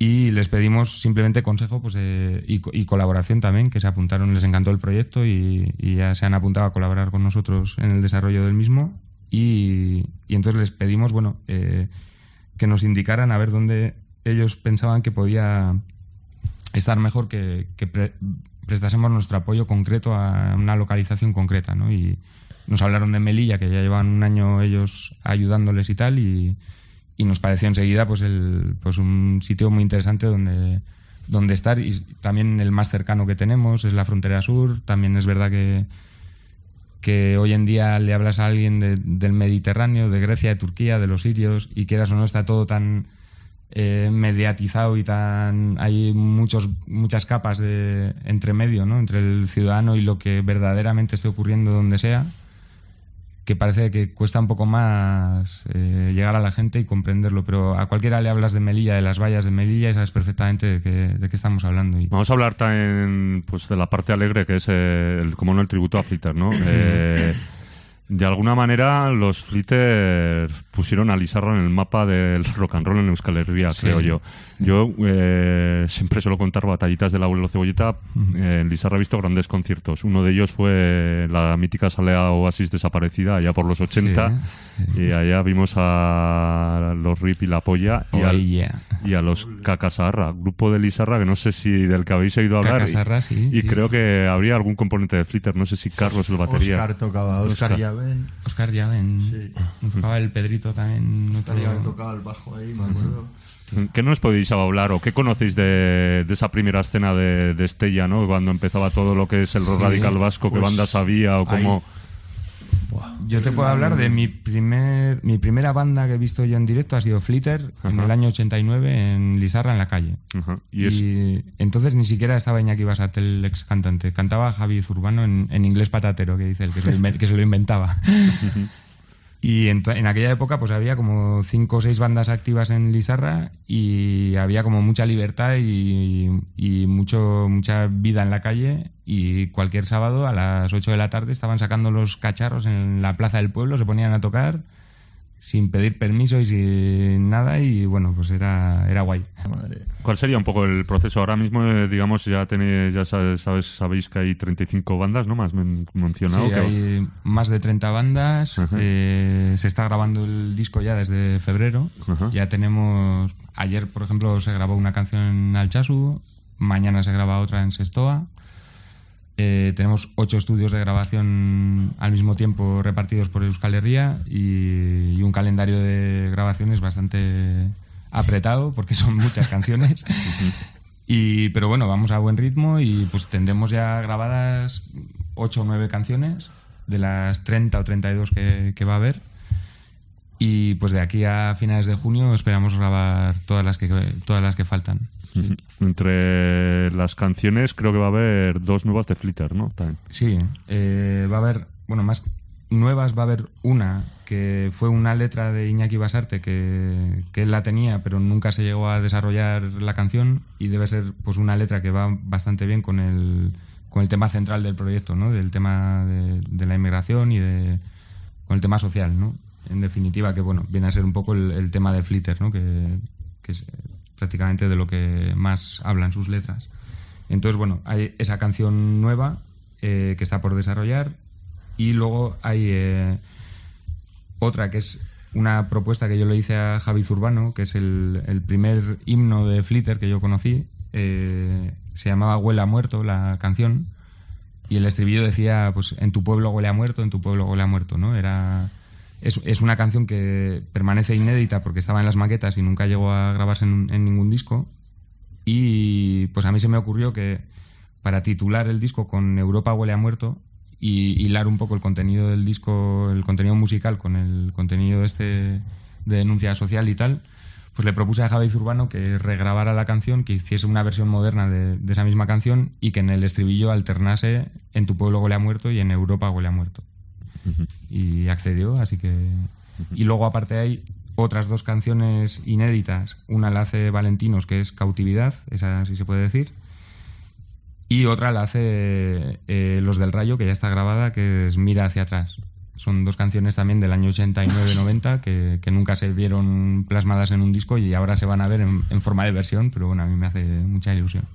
J: y les pedimos simplemente consejo pues, eh, y, colaboración también, que se apuntaron, les encantó el proyecto y, ya se han apuntado a colaborar con nosotros en el desarrollo del mismo y, y entonces les pedimos bueno eh, que nos indicaran a ver dónde ellos pensaban que podía estar mejor que, que pre prestásemos nuestro apoyo concreto a una localización concreta ¿no? y nos hablaron de Melilla que ya llevan un año ellos ayudándoles y tal y y nos pareció enseguida pues el pues un sitio muy interesante donde donde estar y también el más cercano que tenemos es la frontera sur. También es verdad que que hoy en día le hablas a alguien de, del Mediterráneo de Grecia de Turquía de los sirios y quieras o no está todo tan eh, mediatizado y tan hay muchos muchas capas de entre medio no entre el ciudadano y lo que verdaderamente esté ocurriendo donde sea que parece que cuesta un poco más eh, llegar a la gente y comprenderlo, pero a cualquiera le hablas de Melilla, de las vallas de Melilla, y sabes perfectamente de qué, de qué estamos hablando. Y...
I: Vamos a hablar también pues, de la parte alegre, que es, eh, el, como no, el tributo a Flitter, ¿no? eh, de alguna manera los Flitters pusieron a Lizarra en el mapa del rock and roll en Euskal Herria, sí. creo yo. Yo eh, siempre suelo contar batallitas del abuelo Cebolleta. Eh, en Lizarra he visto grandes conciertos. Uno de ellos fue la mítica Salea Oasis desaparecida allá por los 80. Sí. Y allá vimos a los Rip y la Polla y,
J: oh,
I: al,
J: yeah.
I: y a los Cacasarra, grupo de Lizarra que no sé si del que habéis oído hablar.
J: Cacasarra,
I: y,
J: sí,
I: y
J: sí.
I: creo que habría algún componente de Flitter. No sé si Carlos el batería.
L: Oscar tocaba, Oscar, Oscar. Llaven.
J: Oscar Llaven.
L: Sí.
J: Nos tocaba el Pedrito también.
L: Oscar Llaven tocaba el bajo ahí, me acuerdo.
I: ¿Qué nos podéis hablar o qué conocéis de, de esa primera escena de, de, Estella, ¿no? Cuando empezaba todo lo que es el rock sí, radical vasco, pues, qué bandas había o cómo...
J: Yo te puedo hablar de mi primer mi primera banda que he visto yo en directo ha sido Flitter Ajá. en el año 89 en Lizarra en la calle.
I: ¿Y,
J: y, entonces ni siquiera estaba Iñaki Basart, el ex cantante. Cantaba Javi Zurbano en, en inglés patatero, que dice él, que se lo, que se lo inventaba. Y en, aquella época pues había como cinco o seis bandas activas en Lizarra y había como mucha libertad y, y, mucho mucha vida en la calle y cualquier sábado a las 8 de la tarde estaban sacando los cacharros en la plaza del pueblo, se ponían a tocar sin pedir permiso y sin nada y bueno, pues era, era guay.
I: Madre. ¿Cuál sería un poco el proceso? Ahora mismo, eh, digamos, ya tenéis, ya sabes, sabéis que hay 35 bandas, ¿no? Más men mencionado.
J: Sí,
I: que...
J: hay más de 30 bandas. Eh, se está grabando el disco ya desde febrero. Ya tenemos, ayer, por ejemplo, se grabó una canción en Alchazu, mañana se graba otra en Sestoa. Eh, tenemos ocho estudios de grabación al mismo tiempo repartidos por Euskal Herria y, y, un calendario de grabaciones bastante apretado porque son muchas canciones. y, pero bueno, vamos a buen ritmo y pues tendremos ya grabadas ocho o nueve canciones de las 30 o 32 que, que va a haber. Y pues de aquí a finales de junio esperamos grabar todas las que, todas las que faltan.
I: Sí. Entre las canciones creo que va a haber dos nuevas de Flitter, ¿no? También.
J: Sí, eh, va a haber, bueno, más nuevas va a haber una que fue una letra de Iñaki Basarte que, que él la tenía pero nunca se llegó a desarrollar la canción y debe ser pues una letra que va bastante bien con el, con el tema central del proyecto, ¿no? Del tema de, de la inmigración y de, con el tema social, ¿no? En definitiva, que bueno, viene a ser un poco el, tema de Flitter, ¿no? Que, que es prácticamente de lo que más hablan sus letras. Entonces, bueno, hay esa canción nueva eh, que está por desarrollar y luego hay eh, otra que es una propuesta que yo le hice a Javi Zurbano, que es el, el primer himno de Flitter que yo conocí. Eh, se llamaba Huele a muerto la canción y el estribillo decía, pues en tu pueblo huele a muerto, en tu pueblo huele a muerto, ¿no? Era es, una canción que permanece inédita porque estaba en las maquetas y nunca llegó a grabarse en, ningún disco. Y pues a mí se me ocurrió que para titular el disco con Europa huele a muerto y hilar un poco el contenido del disco, el contenido musical con el contenido este de denuncia social y tal, pues le propuse a Javi Zurbano que regrabara la canción, que hiciese una versión moderna de, de esa misma canción y que en el estribillo alternase En tu pueblo huele a muerto y en Europa huele a muerto. Y accedió, así que... Y luego aparte hay otras dos canciones inéditas. Una la hace Valentinos, que es Cautividad, esa sí se puede decir. Y otra la hace eh, Los del Rayo, que ya está grabada, que es Mira hacia atrás. Son dos canciones también del año 89-90 que, que nunca se vieron plasmadas en un disco y ahora se van a ver en, en forma de versión, pero bueno, a mí me hace mucha ilusión.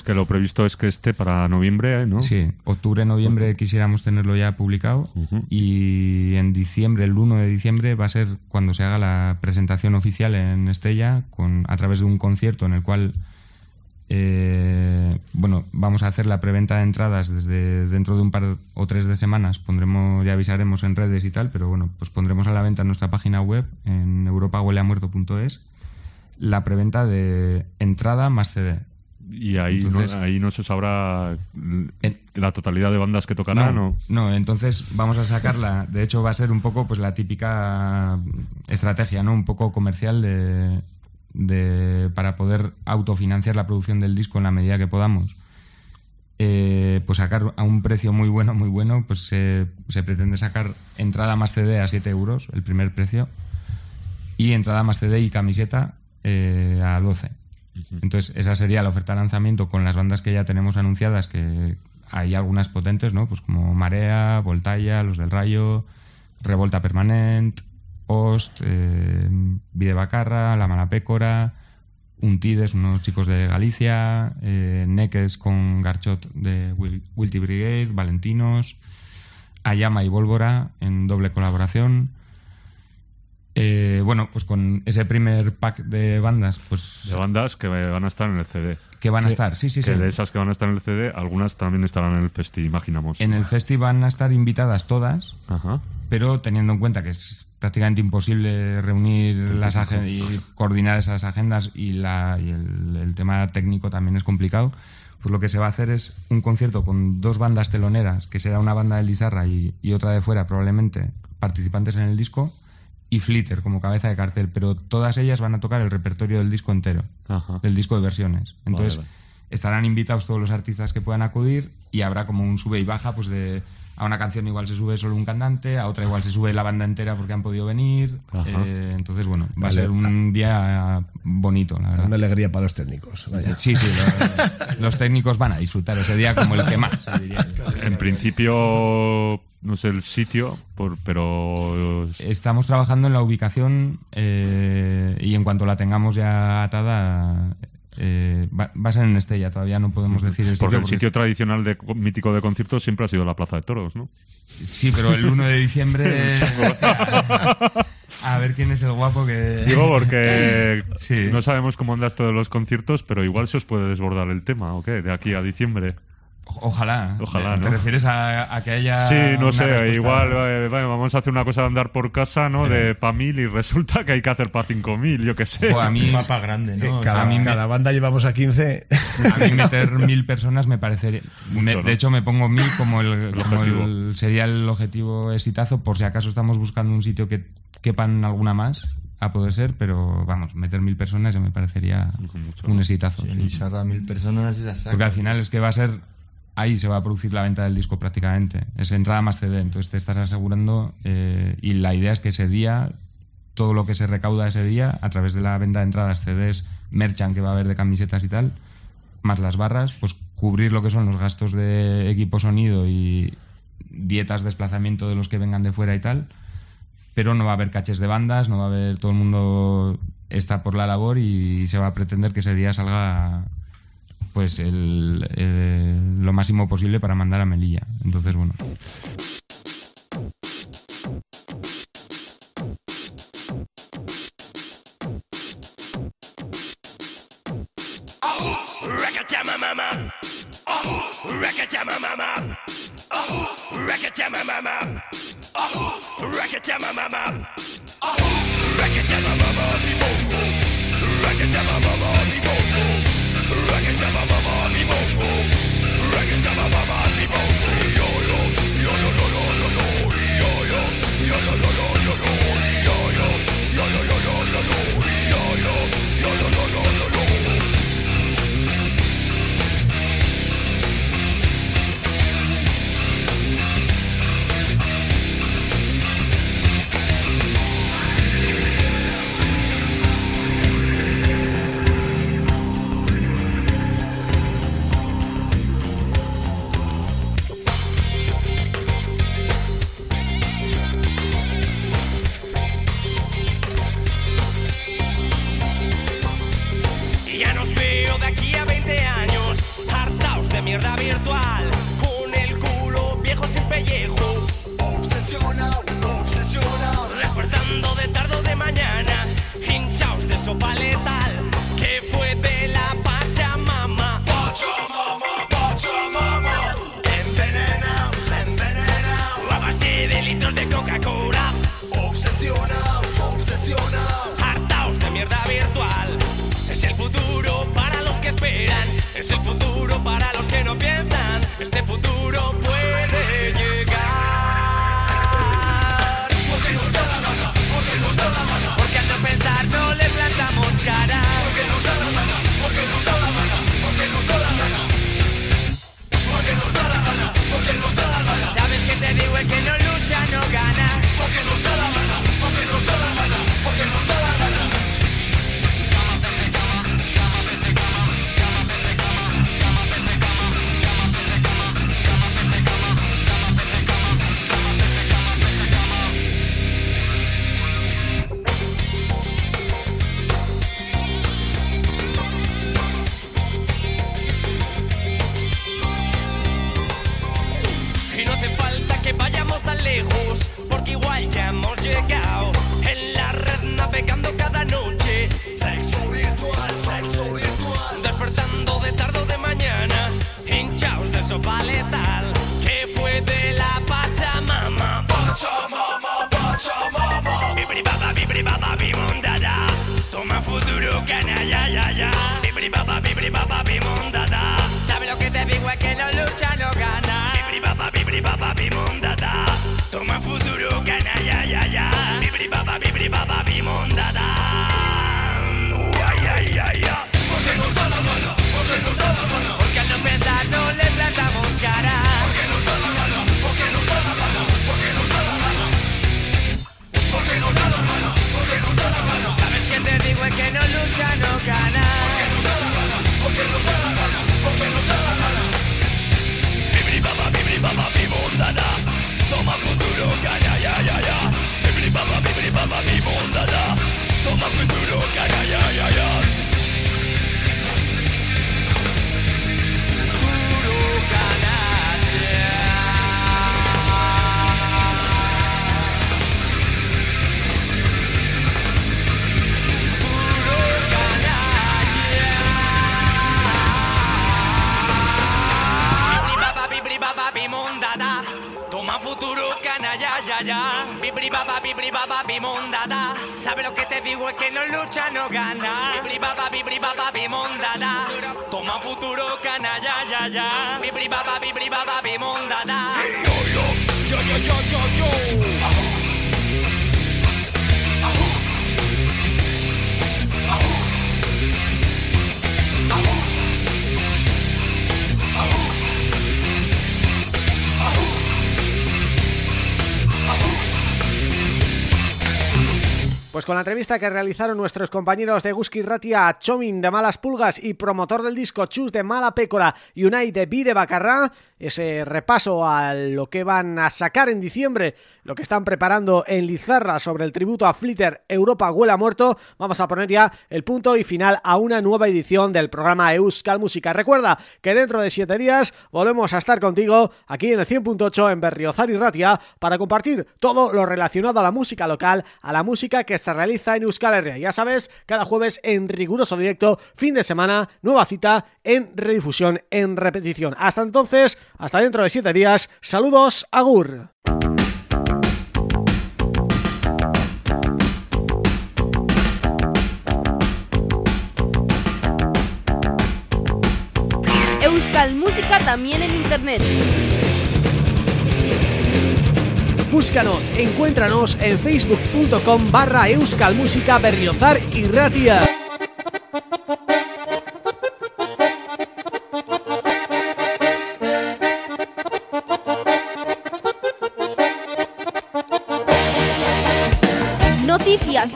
I: Dices que lo previsto es que esté para noviembre, ¿no?
J: Sí, octubre, noviembre quisiéramos tenerlo ya publicado y en diciembre, el 1 de diciembre, va a ser cuando se haga la presentación oficial en Estella con, a través de un concierto en el cual eh, bueno, vamos a hacer la preventa de entradas desde dentro de un par o tres de semanas. Pondremos, ya avisaremos en redes y tal, pero bueno, pues pondremos a la venta en nuestra página web en europahueleamuerto.es la preventa de entrada más CD.
I: Y ahí,
J: Entonces-
I: no, ahí no se sabrá la totalidad de bandas que tocarán,
J: no,
I: ¿o?
J: no, entonces vamos a sacarla. De hecho, va a ser un poco pues la típica estrategia, ¿no? Un poco comercial de, de para poder autofinanciar la producción del disco en la medida que podamos. Eh, pues sacar a un precio muy bueno, muy bueno, pues se, se pretende sacar entrada más CD a 7 euros, el primer precio, y entrada más CD y camiseta eh, a 12. Entonces, esa sería la oferta de lanzamiento con las bandas que ya tenemos anunciadas, que hay algunas potentes, ¿no? Pues como Marea, Voltaya, Los del Rayo, Revolta Permanent, Ost, eh, Vide Bacarra, La Mala Pécora, Untides, unos chicos de Galicia, eh, Neques con Garchot de Wil- Wilty Brigade, Valentinos, Ayama y Volvora en doble colaboración, Eh, bueno, pues con ese primer pack de bandas, pues
I: De bandas que van a estar en el CD.
J: que van a estar, sí, sí,
I: que
J: sí.
I: de esas que van a estar en el CD, algunas también estarán en el Festi, imaginamos.
J: En el festival van a estar invitadas todas,
I: Ajá.
J: pero teniendo en cuenta que es prácticamente imposible reunir las y coordinar esas agendas y, la, y el, el tema técnico también es complicado, pues lo que se va a hacer es un concierto con dos bandas teloneras, que será una banda de Lizarra y, y otra de fuera probablemente, participantes en el disco, y Flitter como cabeza de cartel, pero todas ellas van a tocar el repertorio del disco entero,
I: Ajá.
J: del disco de versiones. Entonces
I: Vale,
J: estarán invitados todos los artistas que puedan acudir y habrá como un sube y baja, pues de a una canción igual se sube solo un cantante, a otra igual se sube la banda entera porque han podido venir. Eh, entonces, bueno, va a ser un día bonito, la verdad.
K: Una alegría para los técnicos. vaya.
J: Sí, sí, lo- los técnicos van a disfrutar ese día como el que más. diría.
I: En principio, no sé el sitio, por, pero
J: Estamos trabajando en la ubicación eh, y en cuanto la tengamos ya atada, eh, va, va a ser en Estella. Todavía no podemos decir el sitio.
I: porque el
J: porque-
I: sitio tradicional de, mítico de conciertos siempre ha sido la Plaza de Toros, ¿no?
J: Sí, pero el 1 de diciembre. a ver quién es el guapo que.
I: Digo porque
J: Sí.
I: no sabemos cómo anda esto de los conciertos, pero igual se os puede desbordar el tema, ¿o qué? De aquí a diciembre.
J: Ojalá.
I: Ojalá,
J: ¿Te
I: ¿no?
J: refieres a, a que haya.
I: Sí, no
J: una
I: sé,
J: respuesta?
I: igual eh, bueno, vamos a hacer una cosa de andar por casa, ¿no? De pa' mil y resulta que hay que hacer pa' cinco mil, yo qué sé.
J: A mí,
L: Un mapa grande, ¿no?
K: Cada,
J: a mí me-
K: cada banda llevamos a 15.
J: a mí meter mil personas me parecería. me-
I: ¿no?
J: De hecho, me pongo mil como el,
I: El
J: como el- sería el objetivo exitazo, por si acaso estamos buscando un sitio que quepan alguna más, a poder ser, pero vamos, meter mil personas ya me parecería
I: Mucho,
J: un exitazo.
L: Sí,
J: sí.
L: Mil personas es.
J: Porque al final es que va a ser ahí se va a producir la venta del disco prácticamente. Es entrada más CD, entonces te estás asegurando eh, y la idea es que ese día todo lo que se recauda ese día a través de la venta de entradas, CDs, merchant que va a haber de camisetas y tal, más las barras, pues cubrir lo que son los gastos de equipo sonido y dietas, desplazamiento de los que vengan de fuera y tal, pero no va a haber caches de bandas, no va a haber todo el mundo está por la labor y se va a pretender que ese día salga pues el, lo máximo posible para mandar a Melilla. Entonces, bueno.
M: Oh, never que
C: realizaron nuestros compañeros de Guski Ratia a Chomin de Malas Pulgas y promotor del disco Chus de Mala Pécora y Unai de Bacarrá, ese repaso a lo que van a sacar en diciembre, lo que están preparando en Lizarra sobre el tributo a Flitter Europa Huela Muerto, vamos a poner ya el punto y final a una nueva edición del programa Euskal Música. Recuerda que dentro de siete días volvemos a estar contigo aquí en el 100.8 en Berriozar Ratia para compartir todo lo relacionado a la música local, a la música que se realiza en Euskal Herria. Ya sabes, cada jueves en riguroso directo, fin de semana, nueva cita en redifusión, en repetición. Hasta entonces, hasta dentro de siete días, saludos, agur.
N: Euskal Música también en internet.
C: Búscanos, encuéntranos en facebook.com barra euskalmusica berriozar y ratia.